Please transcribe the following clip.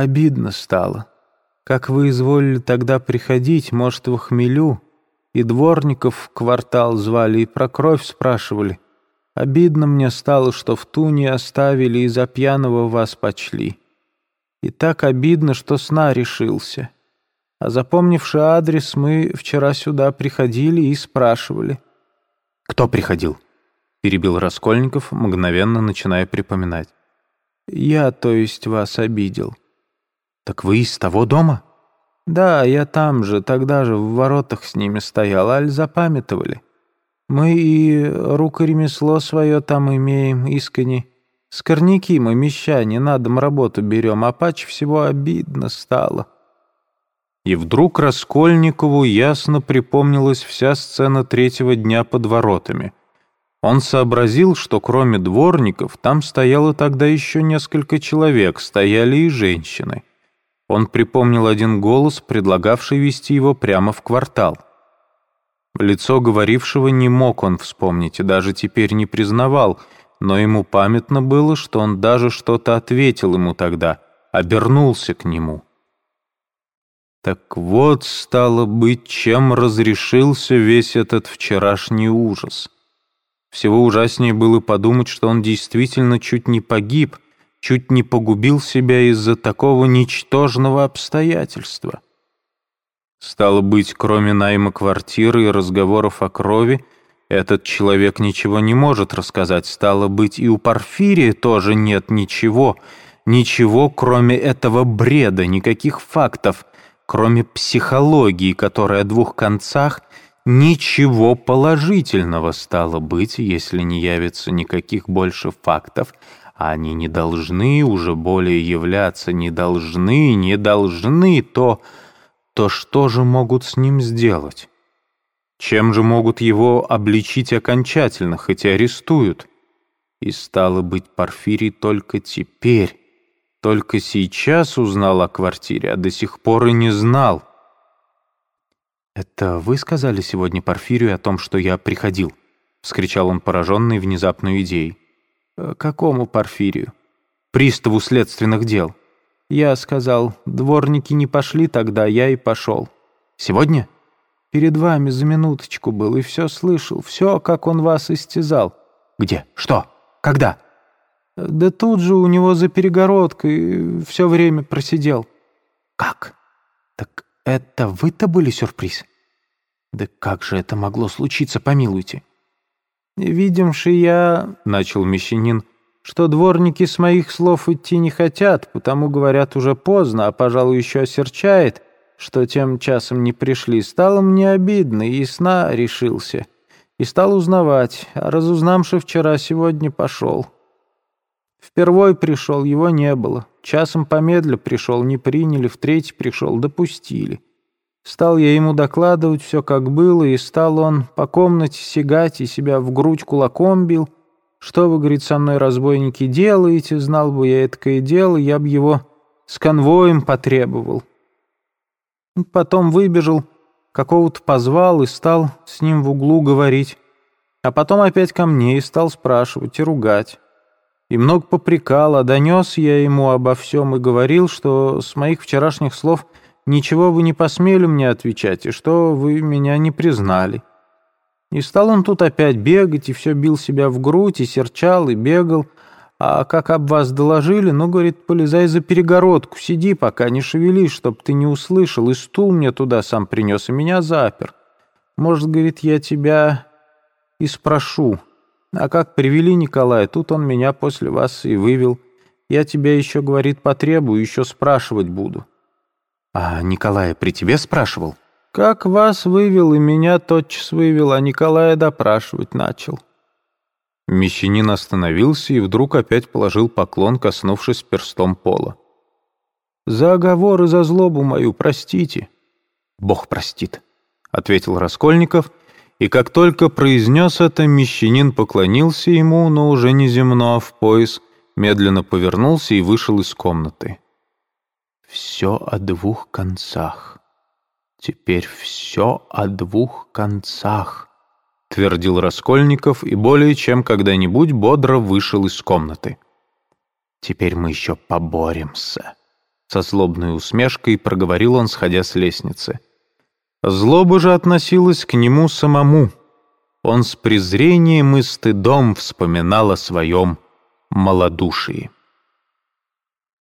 обидно стало. Как вы изволили тогда приходить, может, в хмелю, и дворников в квартал звали, и про кровь спрашивали. Обидно мне стало, что в туне оставили и за пьяного вас почли. И так обидно, что сна решился. А запомнивши адрес, мы вчера сюда приходили и спрашивали. «Кто приходил?» — перебил Раскольников, мгновенно начиная припоминать. «Я, то есть, вас обидел». «Так вы из того дома?» «Да, я там же, тогда же в воротах с ними стоял, аль запамятовали. Мы и рукоремесло свое там имеем, искренне. Скорняки мы, мещане, на дом работу берем, а паче всего обидно стало». И вдруг Раскольникову ясно припомнилась вся сцена третьего дня под воротами. Он сообразил, что кроме дворников там стояло тогда еще несколько человек, стояли и женщины. Он припомнил один голос, предлагавший вести его прямо в квартал. Лицо говорившего не мог он вспомнить и даже теперь не признавал, но ему памятно было, что он даже что-то ответил ему тогда, обернулся к нему. Так вот, стало быть, чем разрешился весь этот вчерашний ужас. Всего ужаснее было подумать, что он действительно чуть не погиб — чуть не погубил себя из-за такого ничтожного обстоятельства. Стало быть, кроме найма квартиры и разговоров о крови, этот человек ничего не может рассказать. Стало быть, и у Порфирия тоже нет ничего, ничего, кроме этого бреда, никаких фактов, кроме психологии, которая о двух концах Ничего положительного стало быть, если не явится никаких больше фактов, они не должны уже более являться, не должны, не должны, то... то что же могут с ним сделать? Чем же могут его обличить окончательно, хотя арестуют? И стало быть, Порфирий только теперь, только сейчас узнал о квартире, а до сих пор и не знал. «Это вы сказали сегодня Порфирию о том, что я приходил?» — вскричал он, пораженный внезапной идеей. Э, «Какому Порфирию?» «Приставу следственных дел». Я сказал, дворники не пошли тогда, я и пошел. «Сегодня?» «Перед вами за минуточку был и все слышал, все, как он вас истязал». «Где? Что? Когда?» «Да тут же у него за перегородкой все время просидел». «Как? Так это вы-то были сюрприз?» «Да как же это могло случиться, помилуйте?» «Видимши я, — начал мещанин, — что дворники с моих слов идти не хотят, потому, говорят, уже поздно, а, пожалуй, еще осерчает, что тем часом не пришли. Стало мне обидно, и сна решился. И стал узнавать, а разузнамши вчера, сегодня пошел. Впервой пришел, его не было. Часом помедля пришел, не приняли, в третий пришел, допустили. Стал я ему докладывать все, как было, и стал он по комнате сигать и себя в грудь кулаком бил. «Что вы, — говорит, — со мной, разбойники, делаете? Знал бы я это дело, я бы его с конвоем потребовал». Потом выбежал, какого-то позвал и стал с ним в углу говорить. А потом опять ко мне и стал спрашивать и ругать. И много попрекал, а донес я ему обо всем и говорил, что с моих вчерашних слов — Ничего вы не посмели мне отвечать, и что вы меня не признали. И стал он тут опять бегать, и все бил себя в грудь, и серчал, и бегал. А как об вас доложили, ну, говорит, полезай за перегородку, сиди, пока не шевелись, чтоб ты не услышал, и стул мне туда сам принес, и меня запер. Может, говорит, я тебя и спрошу. А как привели Николая, тут он меня после вас и вывел. Я тебя еще, говорит, потребую, еще спрашивать буду. «А Николая при тебе спрашивал?» «Как вас вывел, и меня тотчас вывел, а Николая допрашивать начал». Мещанин остановился и вдруг опять положил поклон, коснувшись перстом пола. «За оговор и за злобу мою простите». «Бог простит», — ответил Раскольников, и как только произнес это, мещанин поклонился ему, но уже не земно, а в пояс, медленно повернулся и вышел из комнаты. Все о двух концах. Теперь все о двух концах, твердил Раскольников и более чем когда-нибудь бодро вышел из комнаты. Теперь мы еще поборемся. Со злобной усмешкой проговорил он, сходя с лестницы. Злоба же относилась к нему самому. Он с презрением и стыдом вспоминал о своем малодушии.